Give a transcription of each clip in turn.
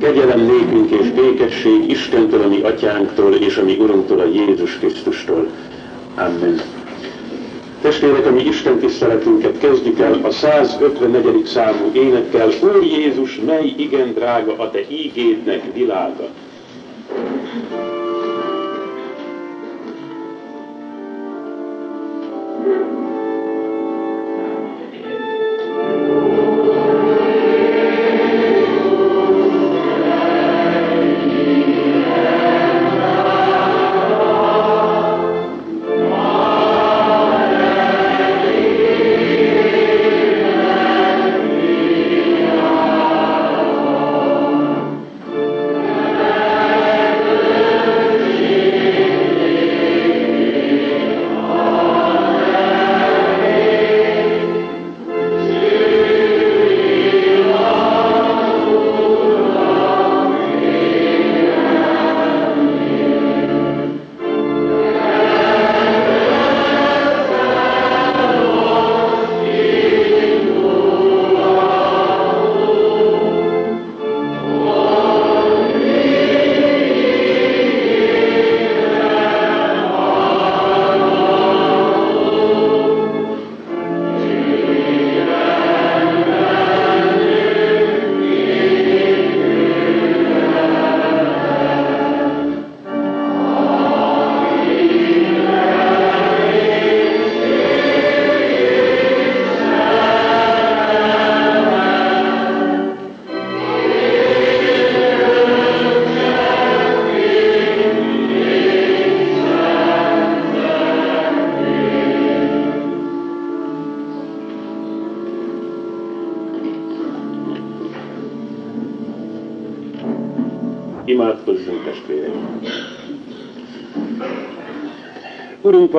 Kegyelem nékünk és békesség Istentől, a mi atyánktól és a mi Urunktól, a Jézus Krisztustól. Amen. Testvérek, a mi Isten tiszteletünket kezdjük el a 154. számú énekkel. Úr Jézus, mely igen drága a Te ígédnek világa.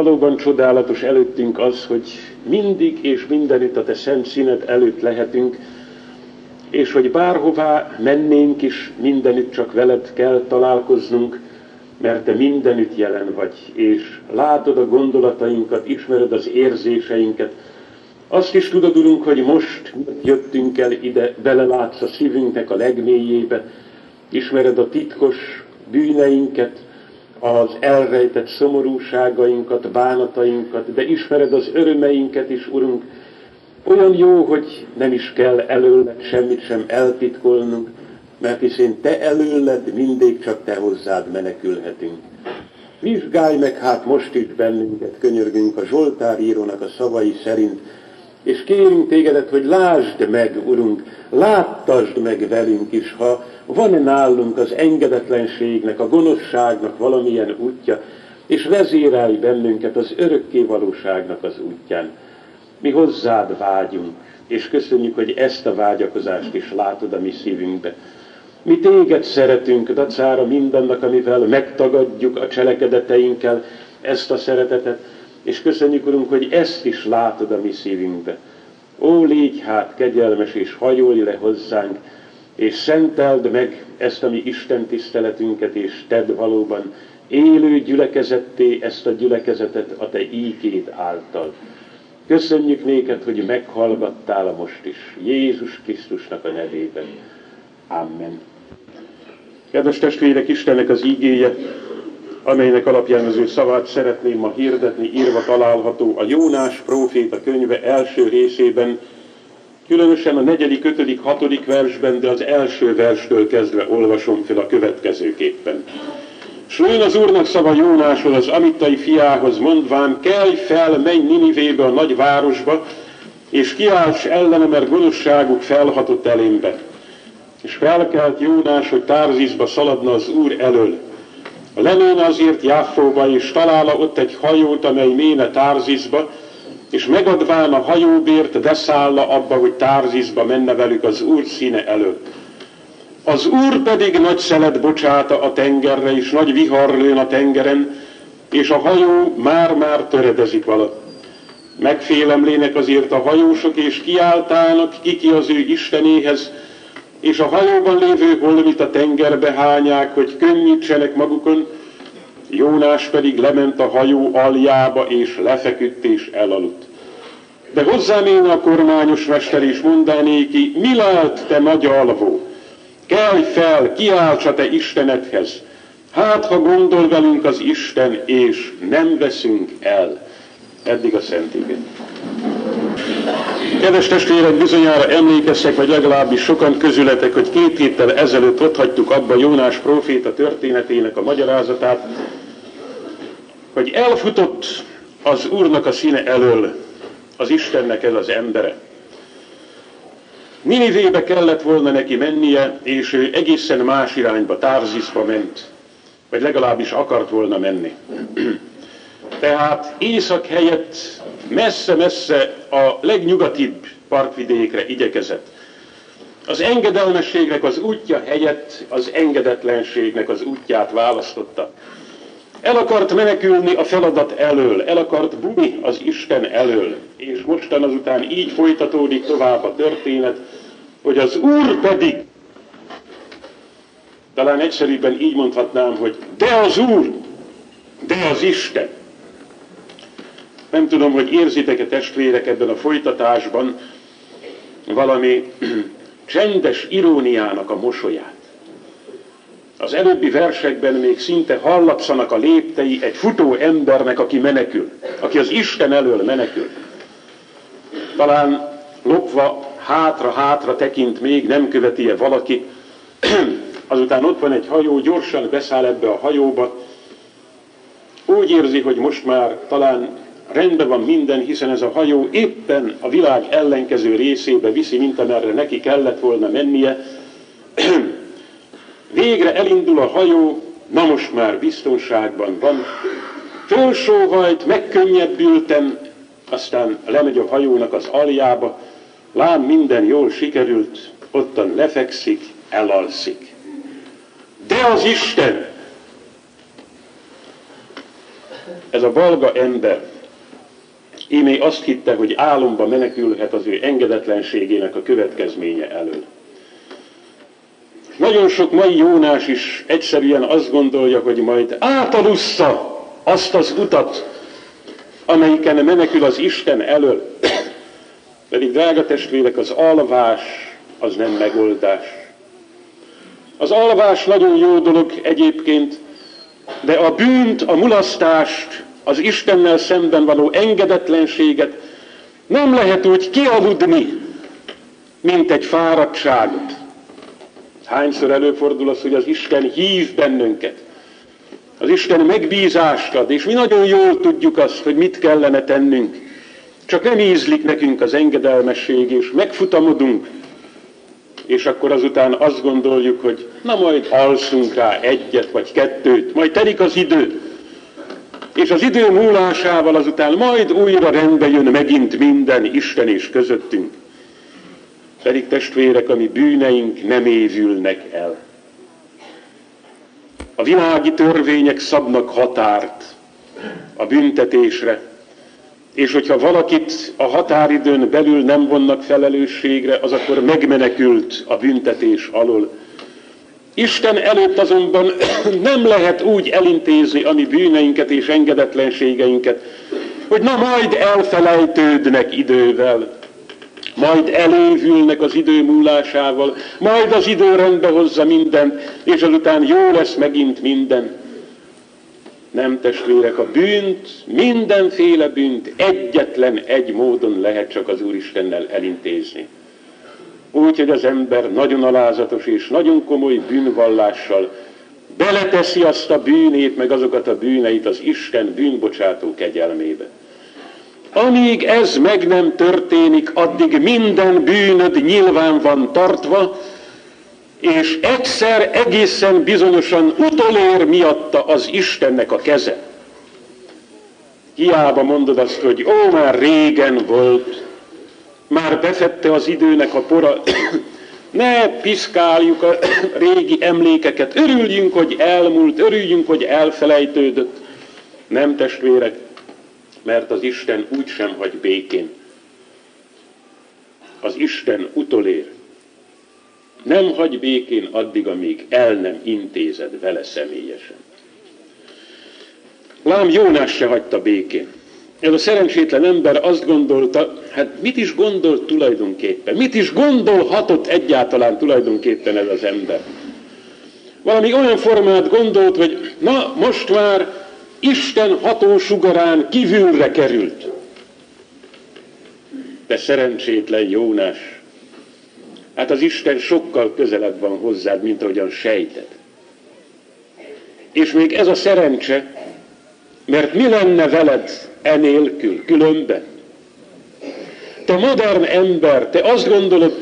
Valóban csodálatos előttünk az, hogy mindig és mindenütt a Te szent színet előtt lehetünk, és hogy bárhová mennénk is, mindenütt csak veled kell találkoznunk, mert Te mindenütt jelen vagy, és látod a gondolatainkat, ismered az érzéseinket. Azt is tudod, Urunk, hogy most jöttünk el ide, belelátsz a szívünknek a legmélyébe, ismered a titkos bűneinket, az elrejtett szomorúságainkat, bánatainkat, de ismered az örömeinket is, Urunk. Olyan jó, hogy nem is kell előled semmit sem eltitkolnunk, mert hiszen Te előled mindig csak Te hozzád menekülhetünk. Vizsgálj meg hát most is bennünket, könyörgünk a Zsoltár írónak a szavai szerint, és kérünk tégedet, hogy lásd meg, Urunk, láttasd meg velünk is, ha van-e nálunk az engedetlenségnek, a gonoszságnak valamilyen útja, és vezérelj bennünket az örökké valóságnak az útján. Mi hozzád vágyunk, és köszönjük, hogy ezt a vágyakozást is látod a mi szívünkbe. Mi téged szeretünk, dacára mindannak, amivel megtagadjuk a cselekedeteinkkel ezt a szeretetet, és köszönjük, Urunk, hogy ezt is látod a mi szívünkbe. Ó, légy hát kegyelmes, és hajolj le hozzánk, és szenteld meg ezt a mi Isten tiszteletünket, és tedd valóban élő gyülekezetté ezt a gyülekezetet a Te ígéd által. Köszönjük néked, hogy meghallgattál a most is, Jézus Krisztusnak a nevében. Amen. Kedves testvérek, Istennek az ígéje, amelynek alapján az ő szavát szeretném ma hirdetni, írva található a Jónás próféta könyve első részében, különösen a negyedik, ötödik, hatodik versben, de az első verstől kezdve olvasom fel a következőképpen. S az Úrnak szava Jónáshoz, az amittai fiához mondván, kelj fel, menj Ninivébe a nagy városba, és kiálts ellene, mert gonoszságuk felhatott elémbe. És felkelt Jónás, hogy Tárzizba szaladna az Úr elől. Lenőne azért Jáfóba, és találna ott egy hajót, amely méne Tárzizba, és megadván a hajóbért beszállna abba, hogy Tárzizba menne velük az Úr színe előtt. Az Úr pedig nagy szelet bocsáta a tengerre, és nagy vihar lőn a tengeren, és a hajó már-már töredezik vala. Megfélemlének azért a hajósok, és kiáltának kiki az ő Istenéhez, és a hajóban lévő holmit a tengerbe hányák, hogy könnyítsenek magukon, Jónás pedig lement a hajó aljába, és lefeküdt és elaludt. De hozzám én a kormányos mester is mondanéki, mi lehet te nagy alvó? Kelj fel, kiáltsa te Istenedhez. Hát, ha gondol velünk az Isten, és nem veszünk el. Eddig a Szent Igen. Kedves testvérek, bizonyára emlékeztek, vagy legalábbis sokan közületek, hogy két héttel ezelőtt ott hagytuk abba Jónás próféta történetének a magyarázatát, hogy elfutott az Úrnak a színe elől az Istennek ez az embere. Ninivébe kellett volna neki mennie, és ő egészen más irányba, Tárzisba ment, vagy legalábbis akart volna menni. Tehát észak helyett messze-messze a legnyugatibb partvidékre igyekezett. Az engedelmességnek az útja helyett az engedetlenségnek az útját választotta. El akart menekülni a feladat elől, el akart bújni az Isten elől, és mostan azután így folytatódik tovább a történet, hogy az Úr pedig, talán egyszerűbben így mondhatnám, hogy de az Úr, de az Isten. Nem tudom, hogy érzitek-e testvérek ebben a folytatásban valami csendes iróniának a mosolyát. Az előbbi versekben még szinte hallatszanak a léptei egy futó embernek, aki menekül, aki az Isten elől menekül. Talán lopva hátra-hátra tekint még, nem követi -e valaki, azután ott van egy hajó, gyorsan beszáll ebbe a hajóba, úgy érzi, hogy most már talán rendben van minden, hiszen ez a hajó éppen a világ ellenkező részébe viszi, mint amerre neki kellett volna mennie. Végre elindul a hajó, na most már biztonságban van. Fölsóhajt, megkönnyebbülten, aztán lemegy a hajónak az aljába, lám minden jól sikerült, ottan lefekszik, elalszik. De az Isten! Ez a balga ember, Ímé azt hitte, hogy álomba menekülhet az ő engedetlenségének a következménye elől. Nagyon sok mai Jónás is egyszerűen azt gondolja, hogy majd átalussza azt az utat, amelyiken menekül az Isten elől. Pedig, drága testvérek, az alvás az nem megoldás. Az alvás nagyon jó dolog egyébként, de a bűnt, a mulasztást, az Istennel szemben való engedetlenséget nem lehet úgy kialudni, mint egy fáradtságot. Hányszor előfordul az, hogy az Isten hív bennünket. Az Isten megbízást ad, és mi nagyon jól tudjuk azt, hogy mit kellene tennünk. Csak nem ízlik nekünk az engedelmesség, és megfutamodunk, és akkor azután azt gondoljuk, hogy na majd alszunk rá egyet vagy kettőt, majd telik az idő, és az idő múlásával azután majd újra rendbe jön megint minden Isten és közöttünk. Pedig testvérek, ami bűneink nem évülnek el. A világi törvények szabnak határt a büntetésre, és hogyha valakit a határidőn belül nem vonnak felelősségre, az akkor megmenekült a büntetés alól. Isten előtt azonban nem lehet úgy elintézni a mi bűneinket és engedetlenségeinket, hogy na majd elfelejtődnek idővel, majd elévülnek az idő múlásával, majd az idő rendbe hozza mindent, és azután jó lesz megint minden. Nem testvérek, a bűnt, mindenféle bűnt egyetlen egy módon lehet csak az Úristennel elintézni úgy, hogy az ember nagyon alázatos és nagyon komoly bűnvallással beleteszi azt a bűnét, meg azokat a bűneit az Isten bűnbocsátó kegyelmébe. Amíg ez meg nem történik, addig minden bűnöd nyilván van tartva, és egyszer egészen bizonyosan utolér miatta az Istennek a keze. Hiába mondod azt, hogy ó, már régen volt, már befette az időnek a pora, ne piszkáljuk a régi emlékeket, örüljünk, hogy elmúlt, örüljünk, hogy elfelejtődött. Nem testvérek, mert az Isten úgy sem hagy békén. Az Isten utolér. Nem hagy békén addig, amíg el nem intézed vele személyesen. Lám Jónás se hagyta békén. Ez a szerencsétlen ember azt gondolta, hát mit is gondolt tulajdonképpen? Mit is gondolhatott egyáltalán tulajdonképpen ez az ember? Valami olyan formát gondolt, hogy na most már Isten hatósugarán kívülre került. De szerencsétlen Jónás, hát az Isten sokkal közelebb van hozzád, mint ahogyan sejted. És még ez a szerencse, mert mi lenne veled enélkül, különben? Te modern ember, te azt gondolod,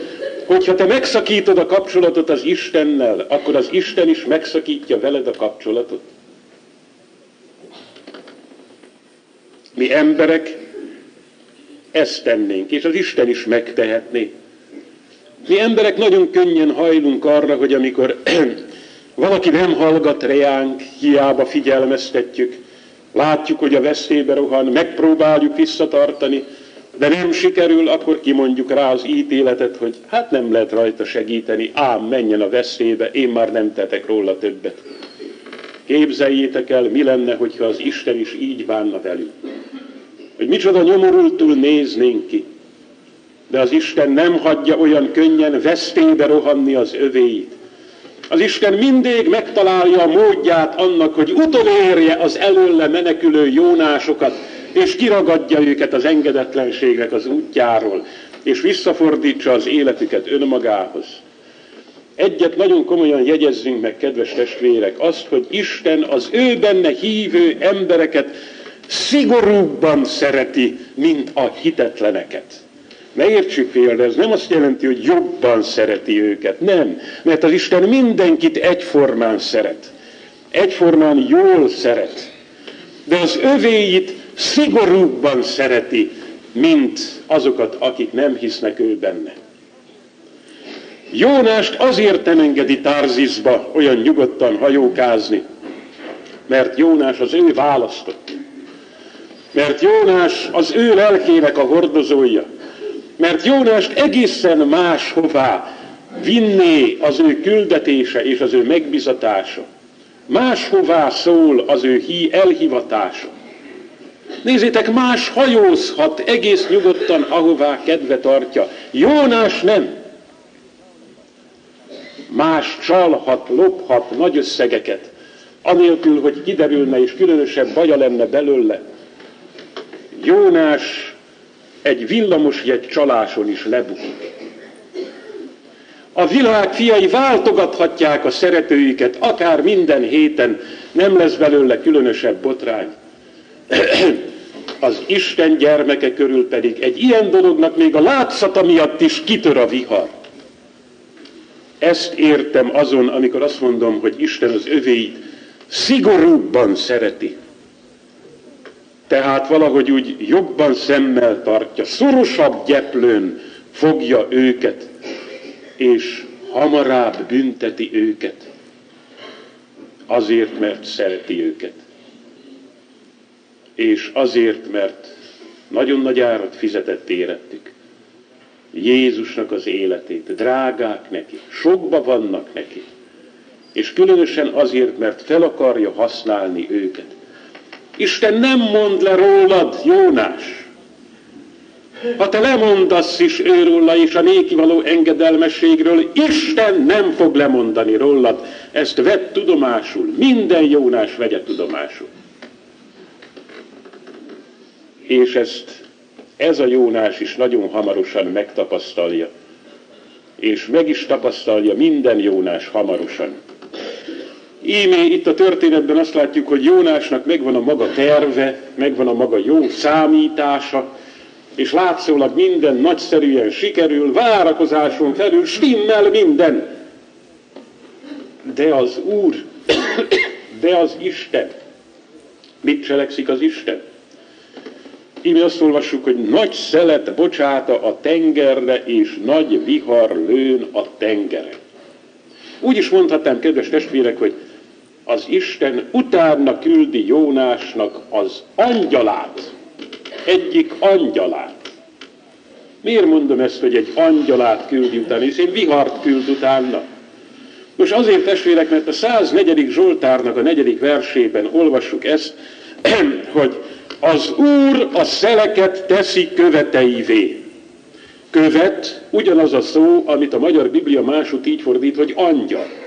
hogy ha te megszakítod a kapcsolatot az Istennel, akkor az Isten is megszakítja veled a kapcsolatot. Mi emberek ezt tennénk, és az Isten is megtehetné. Mi emberek nagyon könnyen hajlunk arra, hogy amikor valaki nem hallgat reánk, hiába figyelmeztetjük, látjuk, hogy a veszélybe rohan, megpróbáljuk visszatartani, de nem sikerül, akkor kimondjuk rá az ítéletet, hogy hát nem lehet rajta segíteni, ám menjen a veszélybe, én már nem tetek róla többet. Képzeljétek el, mi lenne, hogyha az Isten is így bánna velünk. Hogy micsoda nyomorultul néznénk ki. De az Isten nem hagyja olyan könnyen vesztébe rohanni az övéit. Az Isten mindig megtalálja a módját annak, hogy utolérje az előle menekülő jónásokat, és kiragadja őket az engedetlenségnek az útjáról, és visszafordítsa az életüket önmagához. Egyet nagyon komolyan jegyezzünk meg, kedves testvérek, azt, hogy Isten az ő benne hívő embereket szigorúbban szereti, mint a hitetleneket. Ne értsük félre, ez nem azt jelenti, hogy jobban szereti őket. Nem, mert az Isten mindenkit egyformán szeret. Egyformán jól szeret. De az övéit szigorúbban szereti, mint azokat, akik nem hisznek ő benne. Jónást azért nem engedi Tárzizba olyan nyugodtan hajókázni, mert Jónás az ő választott. Mert Jónás az ő lelkének a hordozója. Mert Jónást egészen máshová vinné az ő küldetése és az ő megbizatása. Máshová szól az ő hí elhivatása. Nézzétek, más hajózhat egész nyugodtan, ahová kedve tartja. Jónás nem. Más csalhat, lophat nagy összegeket, anélkül, hogy kiderülne és különösebb baja lenne belőle. Jónás egy villamosjegy csaláson is lebukik. A világ fiai váltogathatják a szeretőiket, akár minden héten, nem lesz belőle különösebb botrány. Az Isten gyermeke körül pedig egy ilyen dolognak még a látszata miatt is kitör a vihar. Ezt értem azon, amikor azt mondom, hogy Isten az övéit szigorúbban szereti. Tehát valahogy úgy jobban szemmel tartja, szorosabb gyeplőn fogja őket, és hamarabb bünteti őket, azért, mert szereti őket és azért, mert nagyon nagy árat fizetett érettük. Jézusnak az életét, drágák neki, sokba vannak neki, és különösen azért, mert fel akarja használni őket. Isten nem mond le rólad, Jónás. Ha te lemondasz is őróla és a néki való engedelmességről, Isten nem fog lemondani rólad. Ezt vett tudomásul, minden Jónás vegye tudomásul és ezt ez a Jónás is nagyon hamarosan megtapasztalja. És meg is tapasztalja minden Jónás hamarosan. Íme itt a történetben azt látjuk, hogy Jónásnak megvan a maga terve, megvan a maga jó számítása, és látszólag minden nagyszerűen sikerül, várakozáson felül stimmel minden. De az Úr, de az Isten, mit cselekszik az Isten? Íme azt olvassuk, hogy nagy szelet bocsáta a tengerre, és nagy vihar lőn a tengere. Úgy is mondhatnám, kedves testvérek, hogy az Isten utána küldi Jónásnak az angyalát, egyik angyalát. Miért mondom ezt, hogy egy angyalát küldi utána, hiszen vihart küld utána. Most azért testvérek, mert a 104. Zsoltárnak a negyedik versében olvassuk ezt, hogy Az Úr a szeleket teszi követeivé. Követ ugyanaz a szó, amit a magyar Biblia másút így fordít, hogy angyal.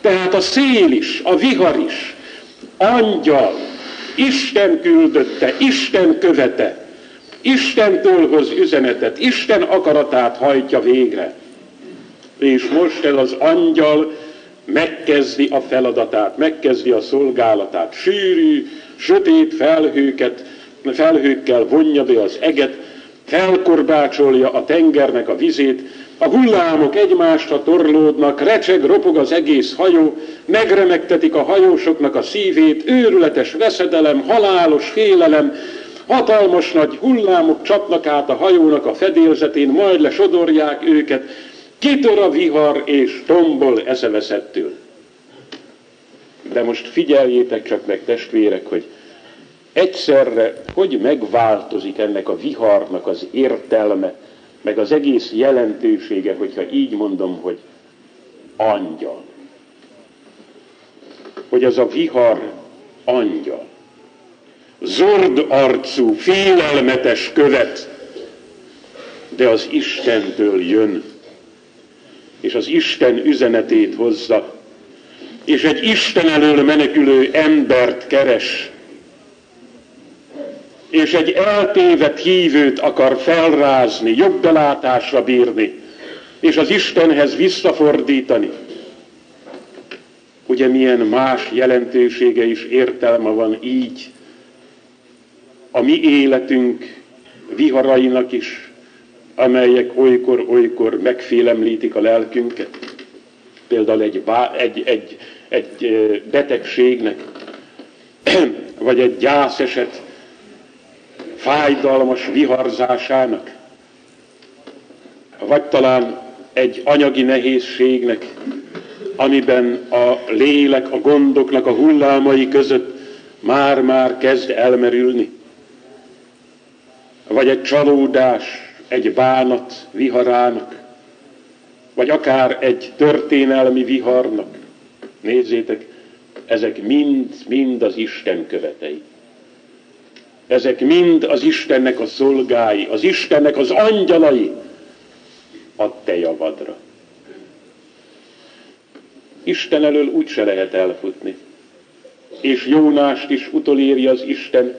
Tehát a szél is, a vihar is, angyal, Isten küldötte, Isten követe, Istentől hoz üzenetet, Isten akaratát hajtja végre. És most ez az angyal megkezdi a feladatát, megkezdi a szolgálatát. Sűrű, sötét felhőket, felhőkkel vonja be az eget, felkorbácsolja a tengernek a vizét, a hullámok egymásra torlódnak, recseg, ropog az egész hajó, megremegtetik a hajósoknak a szívét, őrületes veszedelem, halálos félelem, hatalmas nagy hullámok csapnak át a hajónak a fedélzetén, majd lesodorják őket, kitör a vihar és tombol eszeveszettől. De most figyeljétek csak meg testvérek, hogy egyszerre hogy megváltozik ennek a viharnak az értelme, meg az egész jelentősége, hogyha így mondom, hogy angyal. Hogy az a vihar angyal. Zord arcú, félelmetes követ, de az Istentől jön, és az Isten üzenetét hozza, és egy Isten elől menekülő embert keres, és egy eltévedt hívőt akar felrázni, jobb belátásra bírni, és az Istenhez visszafordítani. Ugye milyen más jelentősége is értelme van így a mi életünk viharainak is, amelyek olykor-olykor megfélemlítik a lelkünket. Például egy, egy, egy, egy betegségnek, vagy egy gyászeset, fájdalmas viharzásának, vagy talán egy anyagi nehézségnek, amiben a lélek a gondoknak a hullámai között már-már kezd elmerülni. Vagy egy csalódás, egy bánat viharának, vagy akár egy történelmi viharnak. Nézzétek, ezek mind, mind az Isten követei. Ezek mind az Istennek a szolgái, az Istennek az angyalai a te javadra. Isten elől úgy se lehet elfutni. És Jónást is utoléri az Isten,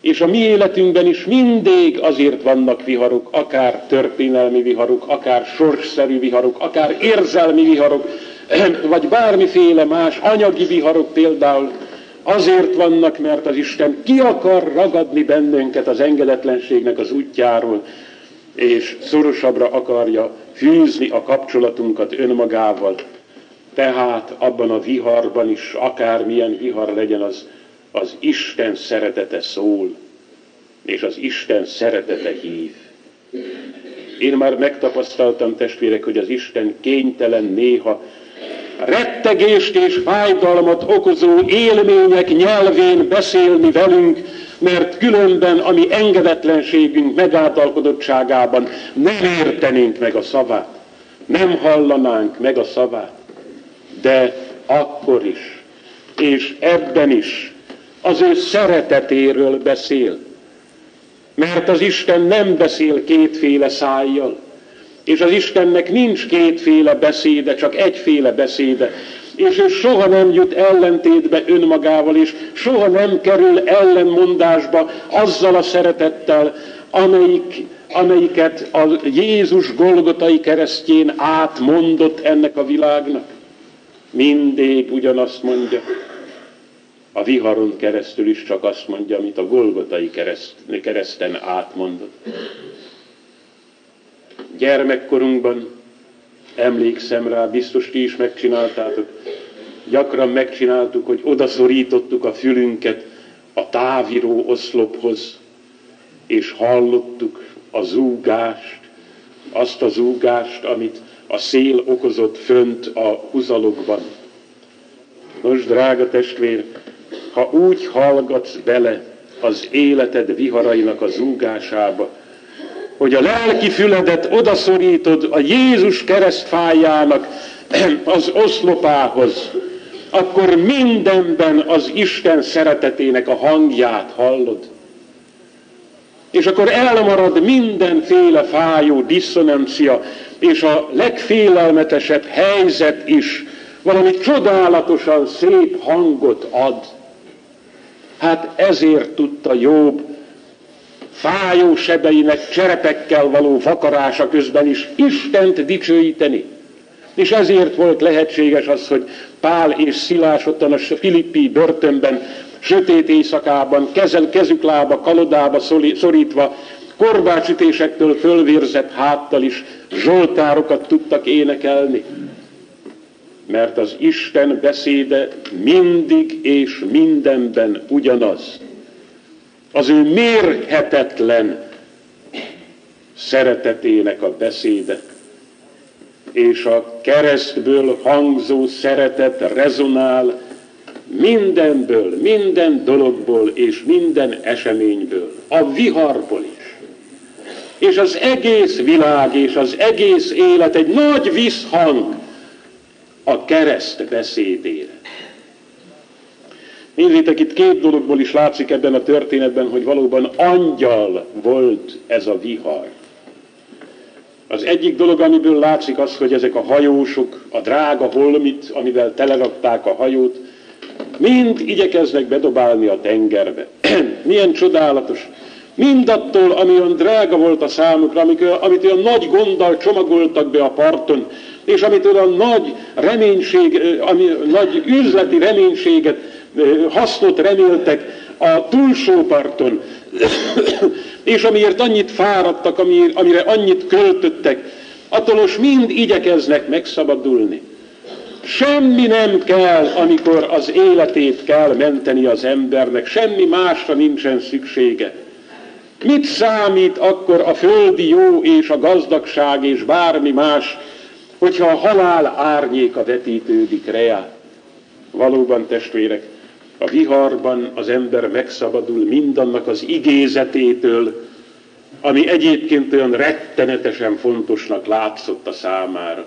és a mi életünkben is mindig azért vannak viharok, akár történelmi viharok, akár sorsszerű viharok, akár érzelmi viharok, vagy bármiféle más anyagi viharok például, Azért vannak, mert az Isten ki akar ragadni bennünket az engedetlenségnek az útjáról, és szorosabbra akarja fűzni a kapcsolatunkat önmagával. Tehát abban a viharban is, akármilyen vihar legyen, az, az Isten szeretete szól, és az Isten szeretete hív. Én már megtapasztaltam, testvérek, hogy az Isten kénytelen néha rettegést és fájdalmat okozó élmények nyelvén beszélni velünk, mert különben a mi engedetlenségünk megáltalkodottságában nem értenénk meg a szavát, nem hallanánk meg a szavát. De akkor is, és ebben is az ő szeretetéről beszél. Mert az Isten nem beszél kétféle szájjal. És az Istennek nincs kétféle beszéde, csak egyféle beszéde. És ő soha nem jut ellentétbe önmagával, és soha nem kerül ellenmondásba azzal a szeretettel, amelyik, amelyiket a Jézus Golgotai keresztjén átmondott ennek a világnak. Mindig ugyanazt mondja. A viharon keresztül is csak azt mondja, amit a Golgotai kereszt, kereszten átmondott gyermekkorunkban, emlékszem rá, biztos ti is megcsináltátok, gyakran megcsináltuk, hogy odaszorítottuk a fülünket a táviró oszlophoz, és hallottuk a zúgást, azt a zúgást, amit a szél okozott fönt a huzalokban. Nos, drága testvér, ha úgy hallgatsz bele az életed viharainak a zúgásába, hogy a lelki füledet odaszorítod a Jézus keresztfájának az oszlopához, akkor mindenben az Isten szeretetének a hangját hallod. És akkor elmarad mindenféle fájó diszonancia, és a legfélelmetesebb helyzet is valami csodálatosan szép hangot ad. Hát ezért tudta Jobb fájó sebeinek cserepekkel való vakarása közben is Istent dicsőíteni. És ezért volt lehetséges az, hogy Pál és Szilás ottan a Filippi börtönben, sötét éjszakában, kezel, kezük lába, kalodába szorítva, korbácsütésektől fölvérzett háttal is zsoltárokat tudtak énekelni. Mert az Isten beszéde mindig és mindenben ugyanaz. Az ő mérhetetlen szeretetének a beszéde és a keresztből hangzó szeretet rezonál mindenből, minden dologból és minden eseményből, a viharból is. És az egész világ és az egész élet egy nagy visszhang a kereszt beszédére. Nézzétek, itt két dologból is látszik ebben a történetben, hogy valóban angyal volt ez a vihar. Az egyik dolog, amiből látszik az, hogy ezek a hajósok, a drága holmit, amivel telerakták a hajót, mind igyekeznek bedobálni a tengerbe. Milyen csodálatos. Mindattól, ami olyan drága volt a számukra, amit olyan nagy gonddal csomagoltak be a parton, és amit olyan nagy reménység, ami, nagy üzleti reménységet, hasznot reméltek a túlsó parton, és amiért annyit fáradtak, amire annyit költöttek, attól most mind igyekeznek megszabadulni. Semmi nem kell, amikor az életét kell menteni az embernek, semmi másra nincsen szüksége. Mit számít akkor a földi jó és a gazdagság és bármi más, hogyha a halál árnyéka vetítődik reá? Valóban testvérek, a viharban az ember megszabadul mindannak az igézetétől, ami egyébként olyan rettenetesen fontosnak látszott a számára.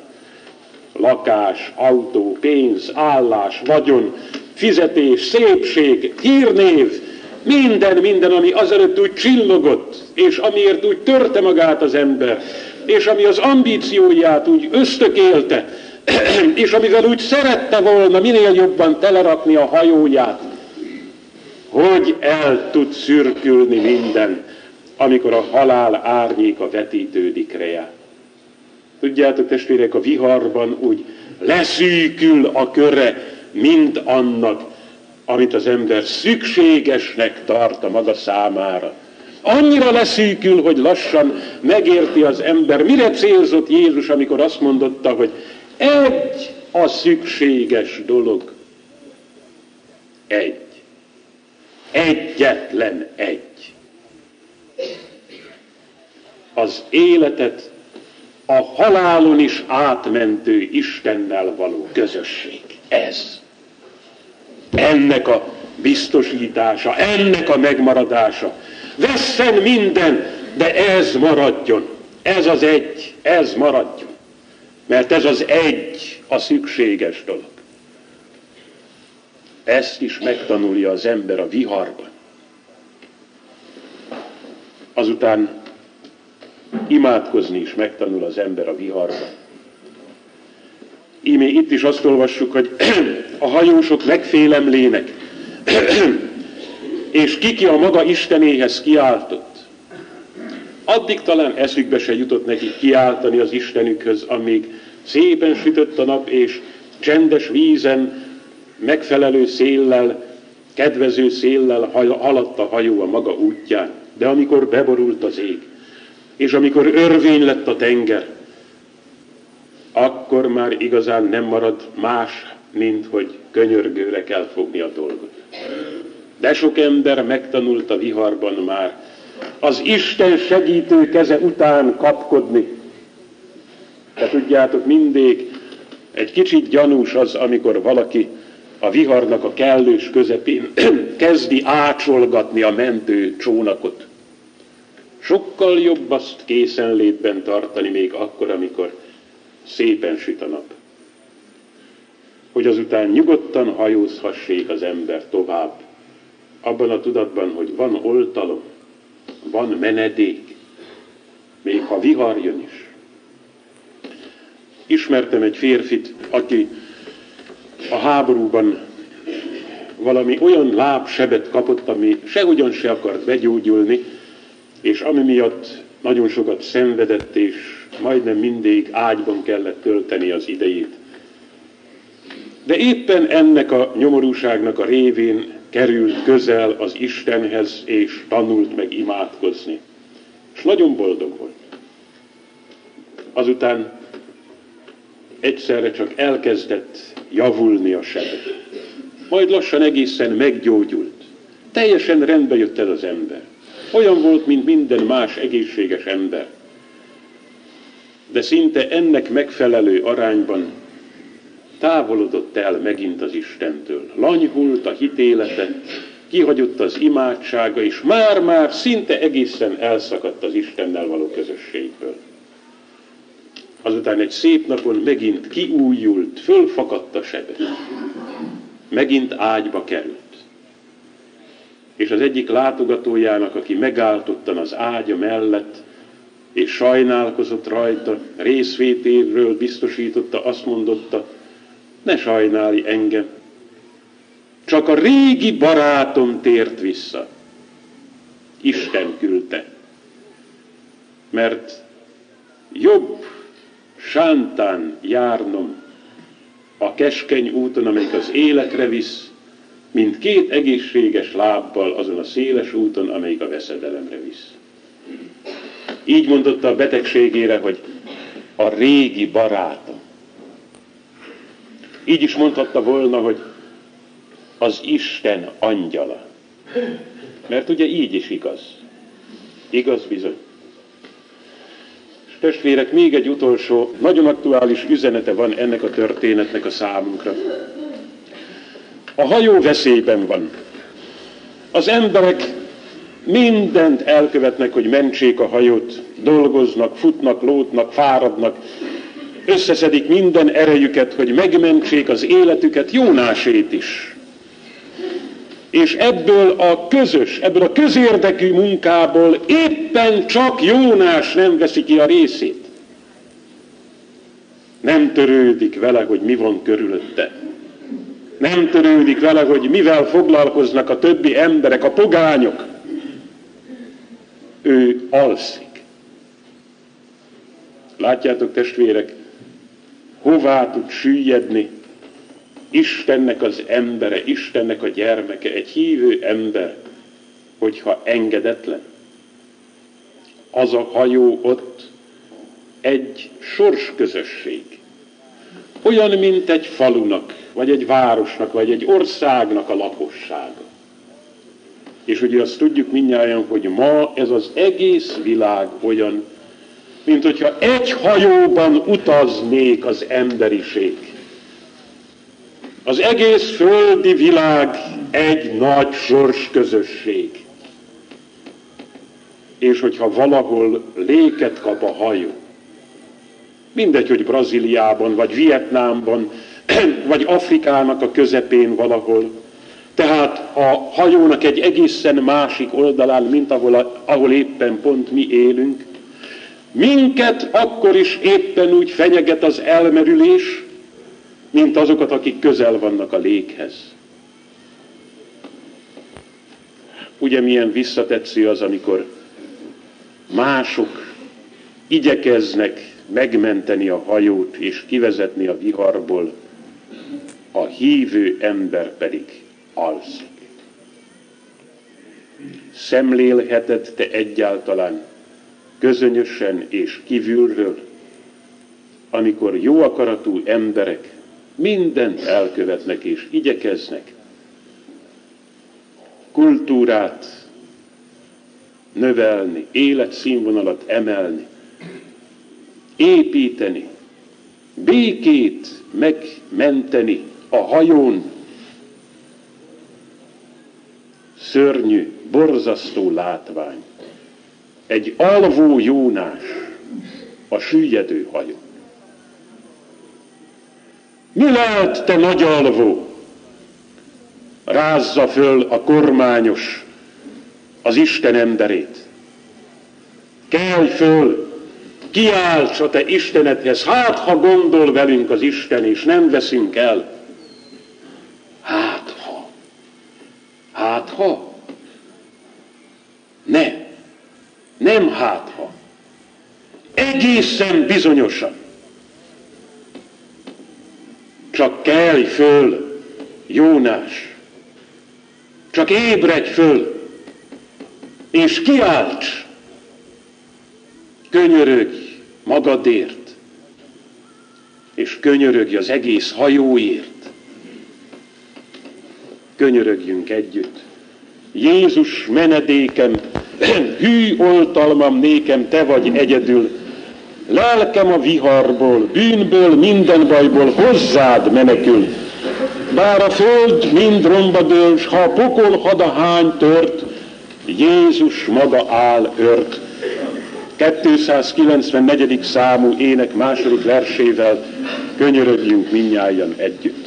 Lakás, autó, pénz, állás, vagyon, fizetés, szépség, hírnév, minden, minden, ami azelőtt úgy csillogott, és amiért úgy törte magát az ember, és ami az ambícióját úgy ösztökélte, és amivel úgy szerette volna minél jobban telerakni a hajóját, hogy el tud szürkülni minden, amikor a halál árnyéka vetítődik rá. Tudjátok, testvérek, a viharban úgy leszűkül a köre mind annak, amit az ember szükségesnek tart a maga számára. Annyira leszűkül, hogy lassan megérti az ember, mire célzott Jézus, amikor azt mondotta, hogy egy a szükséges dolog. Egy. Egyetlen egy. Az életet a halálon is átmentő Istennel való közösség. Ez. Ennek a biztosítása, ennek a megmaradása. Vesszen minden, de ez maradjon. Ez az egy, ez maradjon. Mert ez az egy a szükséges dolog. Ezt is megtanulja az ember a viharban. Azután imádkozni is megtanul az ember a viharban. Íme itt is azt olvassuk, hogy a hajósok megfélemlének, és kiki a maga Istenéhez kiáltott. Addig talán eszükbe se jutott nekik kiáltani az Istenükhöz, amíg szépen sütött a nap, és csendes vízen, megfelelő széllel, kedvező széllel haladt a hajó a maga útján. De amikor beborult az ég, és amikor örvény lett a tenger, akkor már igazán nem marad más, mint hogy könyörgőre kell fogni a dolgot. De sok ember megtanult a viharban már az Isten segítő keze után kapkodni. De tudjátok, mindig egy kicsit gyanús az, amikor valaki a viharnak a kellős közepén kezdi ácsolgatni a mentő csónakot. Sokkal jobb azt készenlétben tartani még akkor, amikor szépen süt a nap. hogy azután nyugodtan hajózhassék az ember tovább, abban a tudatban, hogy van oltalom, van menedék, még ha vihar jön is. Ismertem egy férfit, aki a háborúban valami olyan lábsebet kapott, ami sehogyan se akart begyógyulni, és ami miatt nagyon sokat szenvedett, és majdnem mindig ágyban kellett tölteni az idejét. De éppen ennek a nyomorúságnak a révén került közel az Istenhez, és tanult meg imádkozni. És nagyon boldog volt. Azután egyszerre csak elkezdett javulni a sebe. Majd lassan egészen meggyógyult. Teljesen rendbe jött el az ember. Olyan volt, mint minden más egészséges ember. De szinte ennek megfelelő arányban távolodott el megint az Istentől. Lanyhult a hitélete, kihagyott az imádsága, és már-már szinte egészen elszakadt az Istennel való közösségből. Azután egy szép napon megint kiújult, fölfakadt a sebe. Megint ágyba került. És az egyik látogatójának, aki megálltottan az ágya mellett, és sajnálkozott rajta, részvétéről biztosította, azt mondotta, ne sajnálj engem, csak a régi barátom tért vissza. Isten küldte. Mert jobb sántán járnom a keskeny úton, amelyik az életre visz, mint két egészséges lábbal azon a széles úton, amelyik a veszedelemre visz. Így mondotta a betegségére, hogy a régi barátom. Így is mondhatta volna, hogy az Isten angyala. Mert ugye így is igaz. Igaz bizony. Testvérek, még egy utolsó, nagyon aktuális üzenete van ennek a történetnek a számunkra. A hajó veszélyben van. Az emberek mindent elkövetnek, hogy mentsék a hajót, dolgoznak, futnak, lótnak, fáradnak, összeszedik minden erejüket, hogy megmentsék az életüket, Jónásét is. És ebből a közös, ebből a közérdekű munkából éppen csak Jónás nem veszi ki a részét. Nem törődik vele, hogy mi van körülötte. Nem törődik vele, hogy mivel foglalkoznak a többi emberek, a pogányok. Ő alszik. Látjátok, testvérek, hová tud süllyedni Istennek az embere, Istennek a gyermeke, egy hívő ember, hogyha engedetlen. Az a hajó ott egy sorsközösség. Olyan, mint egy falunak, vagy egy városnak, vagy egy országnak a lakossága. És ugye azt tudjuk mindnyáján, hogy ma ez az egész világ olyan, mint hogyha egy hajóban utaznék az emberiség. Az egész földi világ egy nagy sors közösség. És hogyha valahol léket kap a hajó, mindegy, hogy Brazíliában, vagy Vietnámban, vagy Afrikának a közepén valahol, tehát a hajónak egy egészen másik oldalán, mint ahol, ahol éppen pont mi élünk, Minket akkor is éppen úgy fenyeget az elmerülés, mint azokat, akik közel vannak a léghez. Ugye milyen visszatetsző az, amikor mások igyekeznek megmenteni a hajót és kivezetni a viharból, a hívő ember pedig alszik. Szemlélheted te egyáltalán közönösen és kívülről, amikor jó akaratú emberek mindent elkövetnek és igyekeznek, kultúrát növelni, életszínvonalat emelni, építeni, békét megmenteni a hajón, szörnyű, borzasztó látvány egy alvó Jónás a süllyedő hajó. Mi lelt, te nagy alvó? Rázza föl a kormányos az Isten emberét. Kelj föl, kiálts a te Istenedhez, hát ha gondol velünk az Isten, és nem veszünk el. Hát ha, hát ha, ne, nem hát ha, egészen bizonyosan. Csak kelj föl, Jónás, csak ébredj föl, és kiálts, könyörögj magadért, és könyörögj az egész hajóért. Könyörögjünk együtt. Jézus menedékem, hű oltalmam nékem, te vagy egyedül. Lelkem a viharból, bűnből, minden bajból hozzád menekül. Bár a föld mind romba dől, ha a pokol hada hány tört, Jézus maga áll ört. 294. számú ének második versével könyörögjünk minnyáján együtt.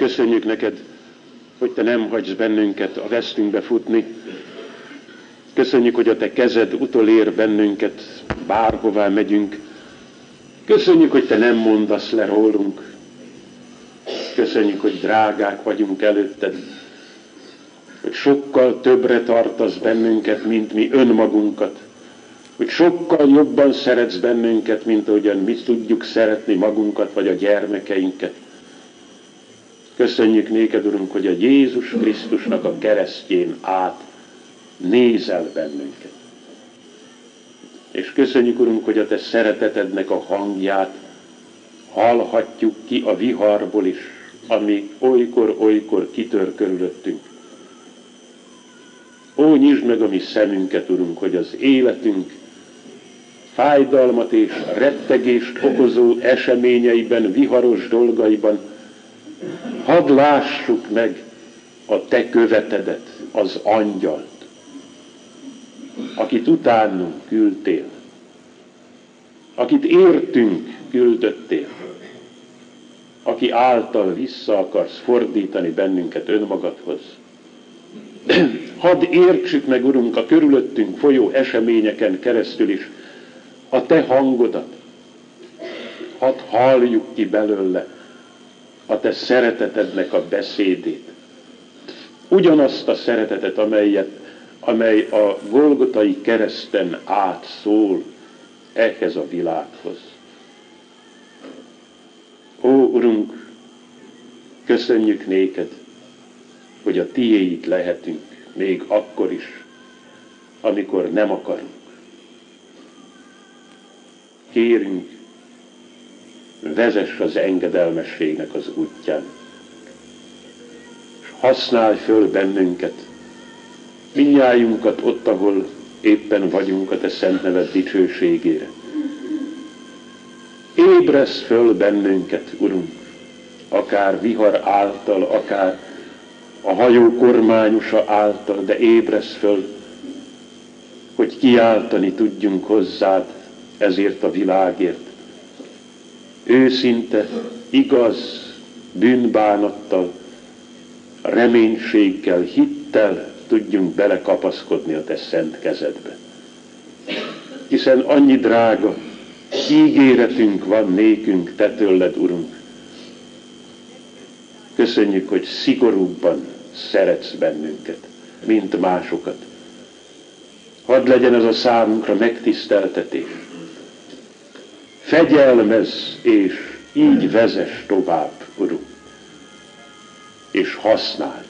Köszönjük neked, hogy te nem hagysz bennünket a vesztünkbe futni. Köszönjük, hogy a te kezed utolér bennünket, bárhová megyünk. Köszönjük, hogy te nem mondasz le rólunk. Köszönjük, hogy drágák vagyunk előtted, hogy sokkal többre tartasz bennünket, mint mi önmagunkat, hogy sokkal jobban szeretsz bennünket, mint ahogyan mi tudjuk szeretni magunkat vagy a gyermekeinket. Köszönjük néked, Urunk, hogy a Jézus Krisztusnak a keresztjén át nézel bennünket. És köszönjük, Urunk, hogy a Te szeretetednek a hangját hallhatjuk ki a viharból is, ami olykor-olykor kitör körülöttünk. Ó, nyisd meg a mi szemünket, Urunk, hogy az életünk fájdalmat és rettegést okozó eseményeiben, viharos dolgaiban hadd lássuk meg a te követedet, az angyalt, akit utánunk küldtél, akit értünk küldöttél, aki által vissza akarsz fordítani bennünket önmagadhoz. Hadd értsük meg, Urunk, a körülöttünk folyó eseményeken keresztül is a Te hangodat. Hadd halljuk ki belőle a te szeretetednek a beszédét. Ugyanazt a szeretetet, amelyet, amely a Golgotai kereszten átszól ehhez a világhoz. Ó, Urunk, köszönjük néked, hogy a tiéit lehetünk, még akkor is, amikor nem akarunk. Kérünk, vezess az engedelmességnek az útján. És használj föl bennünket, minnyájunkat ott, ahol éppen vagyunk a Te szent neved dicsőségére. Ébresz föl bennünket, Urunk, akár vihar által, akár a hajó kormányosa által, de ébresz föl, hogy kiáltani tudjunk hozzád ezért a világért, őszinte, igaz bűnbánattal, reménységgel, hittel, tudjunk belekapaszkodni a Te szent kezedbe. Hiszen annyi drága ígéretünk van nékünk Te tőled, Urunk. Köszönjük, hogy szigorúbban szeretsz bennünket, mint másokat. Hadd legyen ez a számunkra megtiszteltetés. Fegyelmez és így vezes tovább, Urunk. És használj,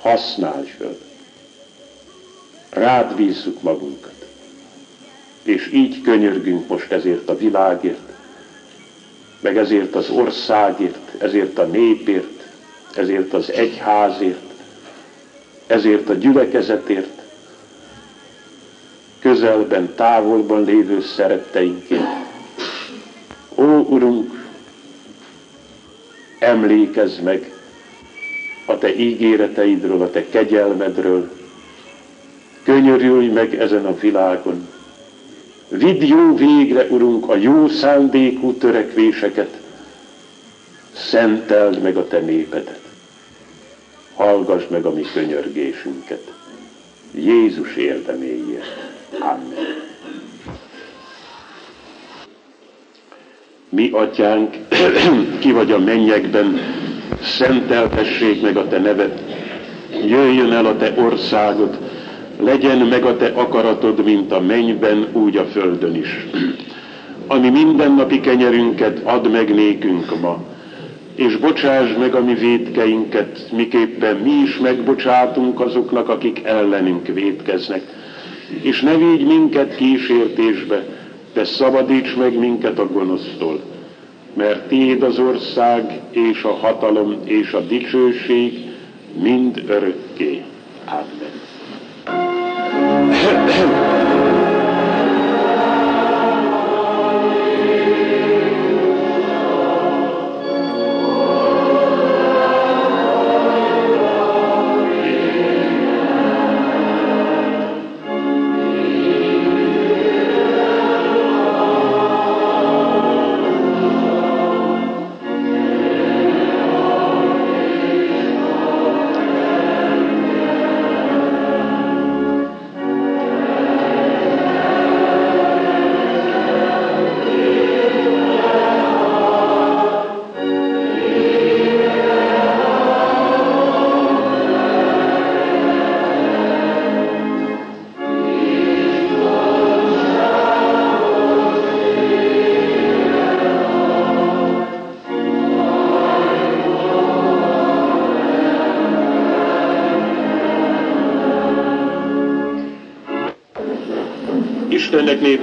használj föl. Rád bízzuk magunkat. És így könyörgünk most ezért a világért, meg ezért az országért, ezért a népért, ezért az egyházért, ezért a gyülekezetért, közelben, távolban lévő szeretteinkért. Ó, Urunk, emlékezz meg a Te ígéreteidről, a Te kegyelmedről, könyörülj meg ezen a világon. Vidd jó végre, Urunk, a jó szándékú törekvéseket, szenteld meg a Te népedet. Hallgass meg a mi könyörgésünket. Jézus érdeméért. Amen. Mi, atyánk, ki vagy a mennyekben, szenteltessék meg a te neved, jöjjön el a te országod, legyen meg a te akaratod, mint a mennyben, úgy a földön is. Ami mindennapi kenyerünket add meg nékünk ma, és bocsáss meg a mi védkeinket, miképpen mi is megbocsátunk azoknak, akik ellenünk védkeznek és ne vigy minket kísértésbe, de szabadíts meg minket a gonosztól, mert Tiéd az ország, és a hatalom, és a dicsőség mind örökké. Amen.